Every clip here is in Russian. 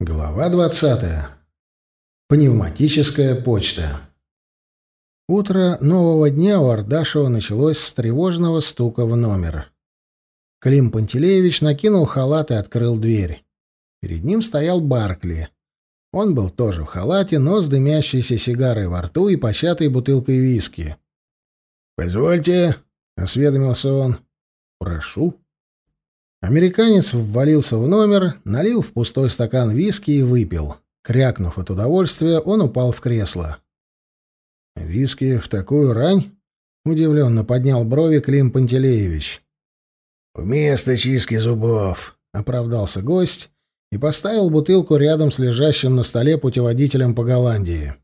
Глава 20. Пневматическая почта. Утро нового дня у Ардашева началось с тревожного стука в номер. Клим Пантелеевич накинул халат и открыл дверь. Перед ним стоял Баркли. Он был тоже в халате, но с дымящейся сигарой во рту и початой бутылкой виски. «Позвольте», — осведомился он. «Прошу». Американец ввалился в номер, налил в пустой стакан виски и выпил. Крякнув от удовольствия, он упал в кресло. «Виски в такую рань?» — удивленно поднял брови Клим Пантелеевич. «Вместо чистки зубов», — оправдался гость и поставил бутылку рядом с лежащим на столе путеводителем по Голландии.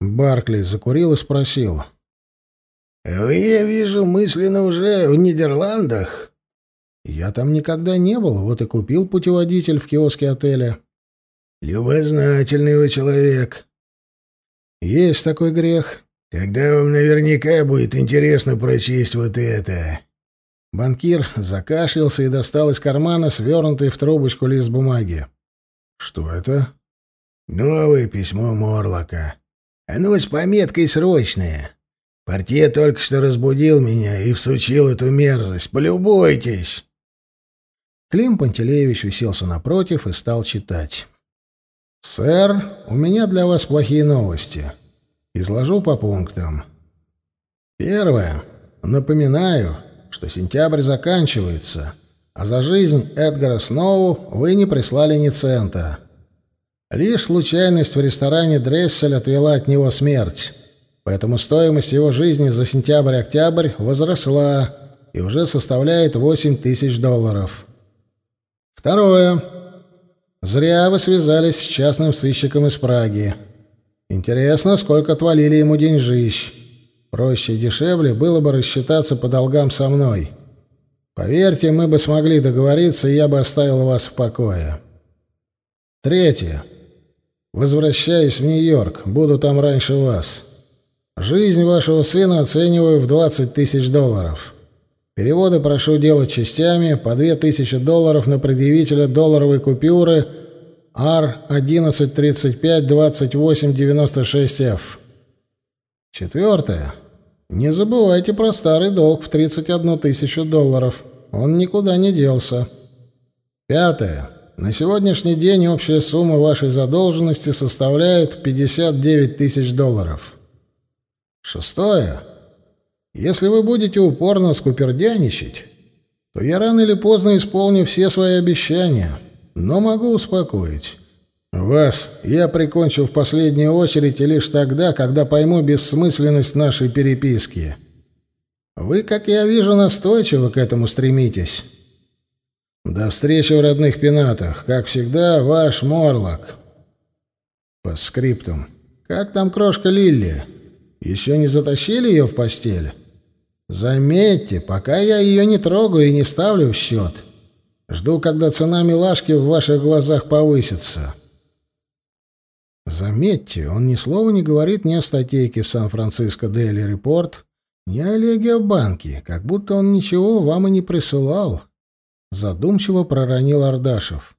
Баркли закурил и спросил. «Вы, я вижу, мысленно уже в Нидерландах?» Я там никогда не был, вот и купил путеводитель в киоске отеля. Любознательный вы человек. Есть такой грех. Тогда вам наверняка будет интересно прочесть вот это. Банкир закашлялся и достал из кармана свернутый в трубочку лист бумаги. Что это? Новое письмо Морлока. Оно с пометкой срочное. Портье только что разбудил меня и всучил эту мерзость. Полюбуйтесь. Клим Пантелеевич уселся напротив и стал читать. «Сэр, у меня для вас плохие новости. Изложу по пунктам. Первое. Напоминаю, что сентябрь заканчивается, а за жизнь Эдгара Сноу вы не прислали ни цента. Лишь случайность в ресторане Дрессель отвела от него смерть, поэтому стоимость его жизни за сентябрь-октябрь возросла и уже составляет 8 тысяч долларов». Второе. Зря вы связались с частным сыщиком из Праги. Интересно, сколько отвалили ему деньжищ. Проще и дешевле было бы рассчитаться по долгам со мной. Поверьте, мы бы смогли договориться, и я бы оставил вас в покое. Третье. Возвращаюсь в Нью-Йорк, буду там раньше вас. Жизнь вашего сына оцениваю в 20 тысяч долларов. Переводы прошу делать частями по 2000 долларов на предъявителя долларовой купюры R11352896F. Четвертое. Не забывайте про старый долг в 31 тысячу долларов. Он никуда не делся. Пятое. На сегодняшний день общая сумма вашей задолженности составляет 59 тысяч долларов. Шестое. Если вы будете упорно скупердяничать, то я рано или поздно исполню все свои обещания. Но могу успокоить. Вас я прикончу в последнюю очередь лишь тогда, когда пойму бессмысленность нашей переписки. Вы, как я вижу, настойчиво к этому стремитесь. До встречи в родных пенатах. Как всегда, ваш Морлок. По скриптум. Как там крошка Лилли? Еще не затащили ее в постель? Заметьте, пока я ее не трогаю и не ставлю в счет. Жду, когда цена милашки в ваших глазах повысится. Заметьте, он ни слова не говорит ни о статейке в Сан-Франциско Дейли Репорт, ни о Леге банке, как будто он ничего вам и не присылал. Задумчиво проронил Ардашев.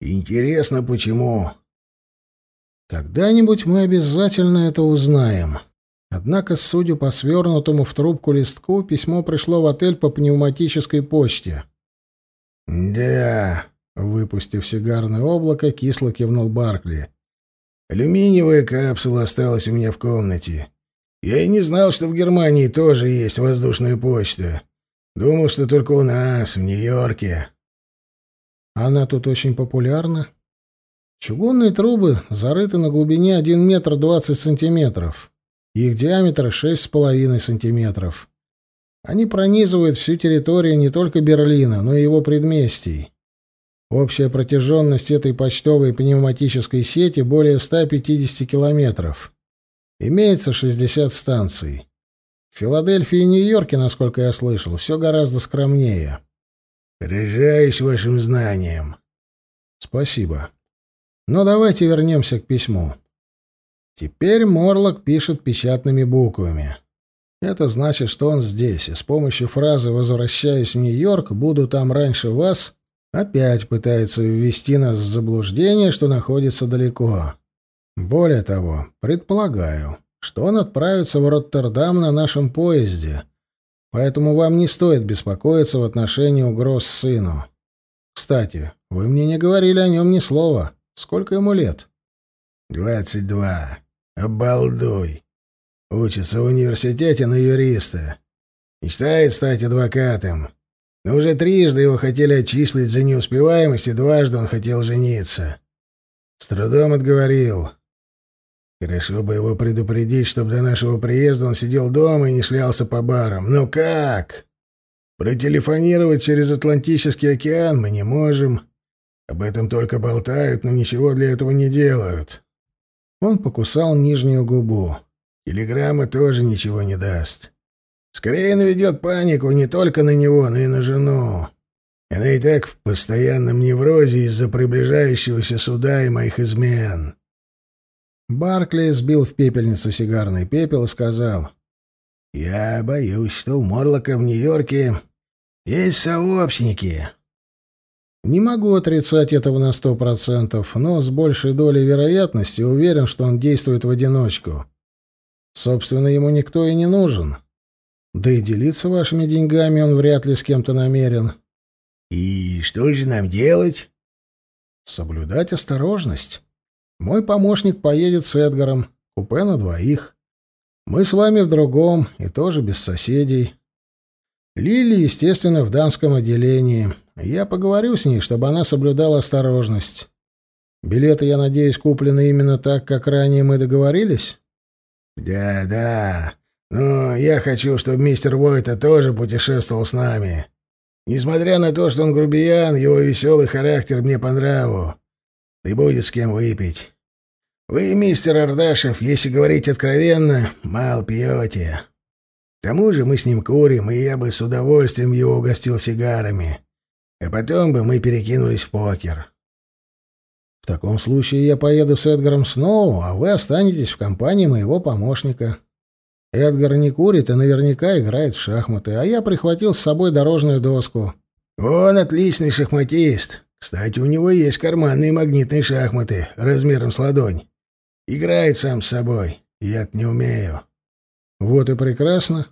Интересно, почему? Когда-нибудь мы обязательно это узнаем. Однако, судя по свернутому в трубку листку, письмо пришло в отель по пневматической почте. «Да», — выпустив сигарное облако, кисло кивнул Баркли. «Алюминиевая капсула осталась у меня в комнате. Я и не знал, что в Германии тоже есть воздушная почта. Думал, что только у нас, в Нью-Йорке». «Она тут очень популярна?» Чугунные трубы зарыты на глубине 1 метр 20 сантиметров. Их диаметр 6,5 сантиметров. Они пронизывают всю территорию не только Берлина, но и его предместий. Общая протяженность этой почтовой пневматической сети более 150 километров. Имеется 60 станций. В Филадельфии и Нью-Йорке, насколько я слышал, все гораздо скромнее. «Поражаюсь вашим знанием». «Спасибо. Но давайте вернемся к письму. Теперь Морлок пишет печатными буквами. Это значит, что он здесь, и с помощью фразы «возвращаюсь в Нью-Йорк, буду там раньше вас» Опять пытается ввести нас в заблуждение, что находится далеко. Более того, предполагаю, что он отправится в Роттердам на нашем поезде, поэтому вам не стоит беспокоиться в отношении угроз сыну. Кстати, вы мне не говорили о нем ни слова. Сколько ему лет? Двадцать два. Обалдуй. Учится в университете на юриста. Мечтает стать адвокатом. Но уже трижды его хотели отчислить за неуспеваемость, и дважды он хотел жениться. С трудом отговорил. Хорошо бы его предупредить, чтобы до нашего приезда он сидел дома и не шлялся по барам. Но как? Протелефонировать через Атлантический океан мы не можем. Об этом только болтают, но ничего для этого не делают. Он покусал нижнюю губу. Телеграмма тоже ничего не даст. Скорее наведет панику не только на него, но и на жену. Она и так в постоянном неврозе из-за приближающегося суда и моих измен. Баркли сбил в пепельницу сигарный пепел и сказал, «Я боюсь, что у Морлока в Нью-Йорке есть сообщники». Не могу отрицать этого на сто процентов, но с большей долей вероятности уверен, что он действует в одиночку. Собственно, ему никто и не нужен. Да и делиться вашими деньгами он вряд ли с кем-то намерен. И что же нам делать? Соблюдать осторожность. Мой помощник поедет с Эдгаром, купе на двоих. Мы с вами в другом, и тоже без соседей. Лили, естественно, в дамском отделении. Я поговорю с ней, чтобы она соблюдала осторожность. Билеты, я надеюсь, куплены именно так, как ранее мы договорились? Да, да. Но я хочу, чтобы мистер Войта тоже путешествовал с нами. Несмотря на то, что он грубиян, его веселый характер мне по. И будет с кем выпить. Вы, мистер Ардашев, если говорить откровенно, мало пьете. К тому же мы с ним курим, и я бы с удовольствием его угостил сигарами. А потом бы мы перекинулись в покер. В таком случае я поеду с Эдгаром Сноу, а вы останетесь в компании моего помощника. Эдгар не курит и наверняка играет в шахматы, а я прихватил с собой дорожную доску. Он отличный шахматист. Кстати, у него есть карманные магнитные шахматы размером с ладонь. Играет сам с собой. Я-то не умею. Вот и прекрасно.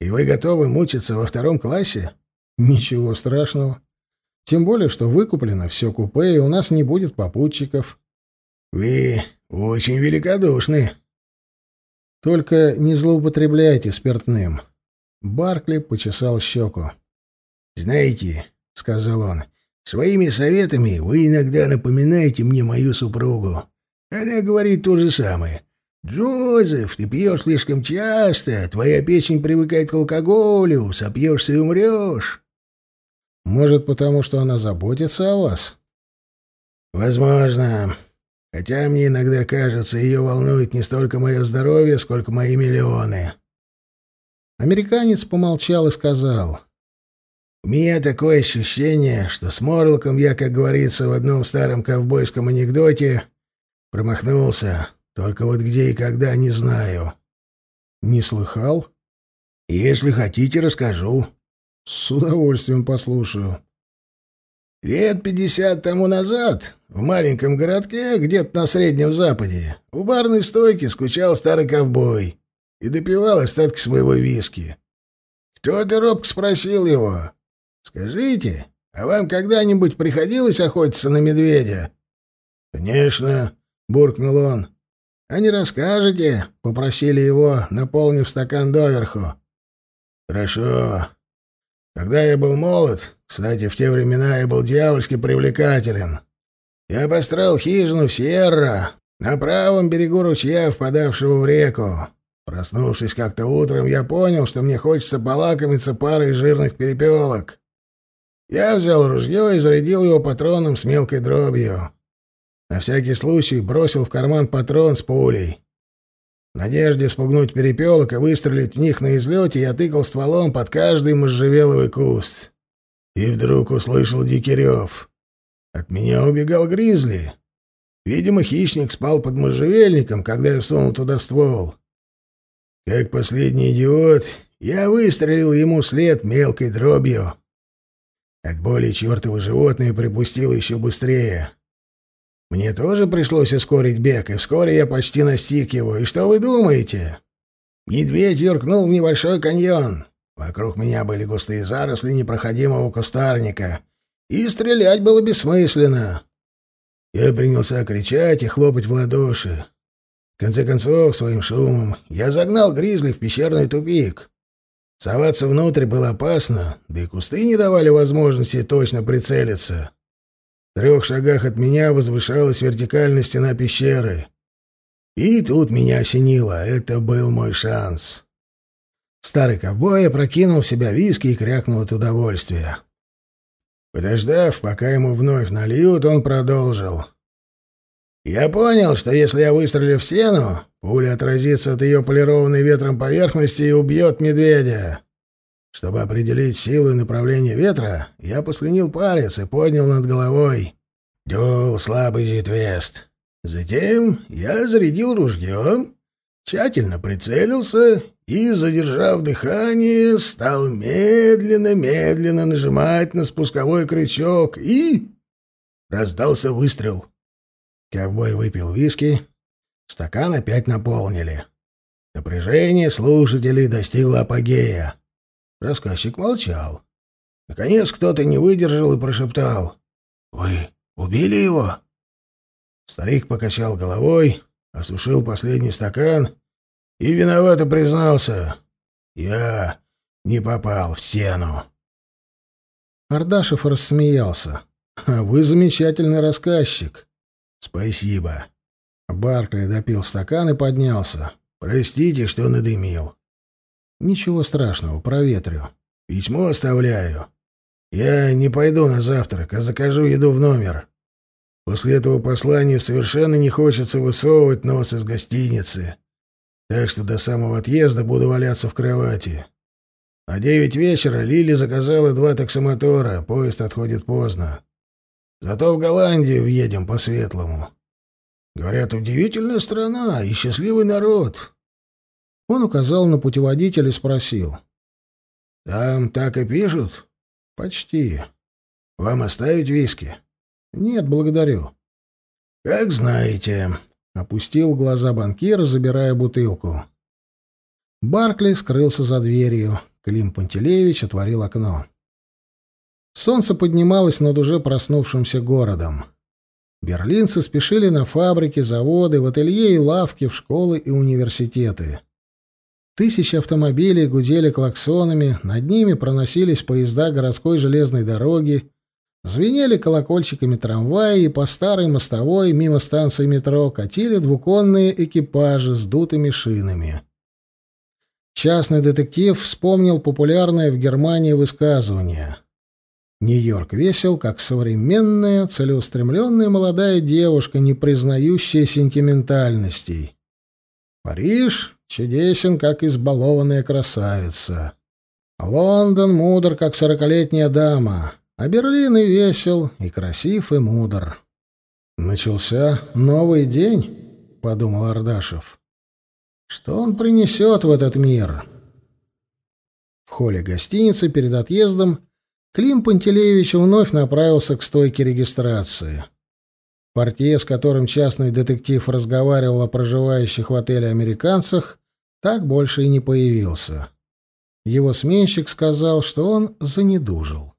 И вы готовы мучиться во втором классе? Ничего страшного. Тем более, что выкуплено все купе, и у нас не будет попутчиков. Вы очень великодушны. Только не злоупотребляйте спиртным. Баркли почесал щеку. «Знаете», — сказал он, — «своими советами вы иногда напоминаете мне мою супругу. Она говорит то же самое. «Джозеф, ты пьешь слишком часто, твоя печень привыкает к алкоголю, сопьешься и умрешь». «Может, потому что она заботится о вас?» «Возможно. Хотя мне иногда кажется, ее волнует не столько мое здоровье, сколько мои миллионы. Американец помолчал и сказал. «У меня такое ощущение, что с Морлоком я, как говорится в одном старом ковбойском анекдоте, промахнулся. Только вот где и когда, не знаю». «Не слыхал?» «Если хотите, расскажу». «С удовольствием послушаю». Лет пятьдесят тому назад в маленьком городке, где-то на Среднем Западе, у барной стойки скучал старый ковбой и допивал остатки своего виски. Кто-то робко спросил его, «Скажите, а вам когда-нибудь приходилось охотиться на медведя?» «Конечно», — буркнул он. «А не расскажете?» — попросили его, наполнив стакан доверху. «Хорошо. Когда я был молод, кстати, в те времена я был дьявольски привлекателен, я построил хижину в Сьерра, на правом берегу ручья, впадавшего в реку. Проснувшись как-то утром, я понял, что мне хочется полакомиться парой жирных перепелок. Я взял ружье и зарядил его патроном с мелкой дробью. На всякий случай бросил в карман патрон с пулей. Надежде спугнуть перепелок и выстрелить в них на излете, я тыкал стволом под каждый можжевеловый куст. И вдруг услышал дикий рев. От меня убегал гризли. Видимо, хищник спал под можжевельником, когда я сунул туда ствол. Как последний идиот, я выстрелил ему след мелкой дробью. От боли чертово животное припустило еще быстрее. Мне тоже пришлось ускорить бег, и вскоре я почти настиг его. И что вы думаете? Медведь юркнул в небольшой каньон. Вокруг меня были густые заросли непроходимого кустарника, и стрелять было бессмысленно. Я принялся кричать и хлопать в ладоши. В конце концов, своим шумом я загнал гризли в пещерный тупик. Соваться внутрь было опасно, да и кусты не давали возможности точно прицелиться. Трех шагах от меня возвышалась вертикальная стена пещеры. И тут меня осенило. Это был мой шанс. Старый ковбой опрокинул в себя виски и крякнул от удовольствия. Подождав, пока ему вновь нальют, он продолжил. «Я понял, что если я выстрелю в стену, пуля отразится от ее полированной ветром поверхности и убьет медведя. Чтобы определить силу и направление ветра, я послюнил палец и поднял над головой. Дул слабый зитвест. Затем я зарядил ружье, тщательно прицелился и, задержав дыхание, стал медленно-медленно нажимать на спусковой крючок, и... Раздался выстрел. Ковбой выпил виски, стакан опять наполнили. Напряжение слушателей достигло апогея. Рассказчик молчал. Наконец кто-то не выдержал и прошептал. «Вы убили его?» Старик покачал головой, осушил последний стакан и виновато признался. «Я не попал в стену». Ардашев рассмеялся. «А вы замечательный рассказчик». «Спасибо». Барклey допил стакан и поднялся. «Простите, что надымил». «Ничего страшного, проветрю». «Письмо оставляю. Я не пойду на завтрак, а закажу еду в номер. После этого послания совершенно не хочется высовывать нос из гостиницы. Так что до самого отъезда буду валяться в кровати. На девять вечера Лили заказала два таксомотора, поезд отходит поздно. Зато в Голландию въедем по-светлому. Говорят, удивительная страна и счастливый народ. Он указал на путеводитель и спросил. «Там так и пишут?» «Почти. Вам оставить виски?» «Нет, благодарю». «Как знаете», — опустил глаза банкира, забирая бутылку. Баркли скрылся за дверью. Клим Пантелеевич отворил окно. Солнце поднималось над уже проснувшимся городом. Берлинцы спешили на фабрики, заводы, в ателье и лавки, в школы и университеты. Тысячи автомобилей гудели клаксонами, над ними проносились поезда городской железной дороги, Звенели колокольчиками трамваи, и по старой мостовой мимо станции метро катили двуконные экипажи с дутыми шинами. Частный детектив вспомнил популярное в Германии высказывание. Нью-Йорк весел, как современная, целеустремленная молодая девушка, не признающая сентиментальностей. Париж чудесен, как избалованная красавица. Лондон мудр, как сорокалетняя дама. А Берлин и весел, и красив, и мудр. «Начался новый день», — подумал Ардашев. «Что он принесет в этот мир?» В холле гостиницы перед отъездом Клим Пантелеевич вновь направился к стойке регистрации. Портье, с которым частный детектив разговаривал о проживающих в отеле американцах, так больше и не появился. Его сменщик сказал, что он занедужил.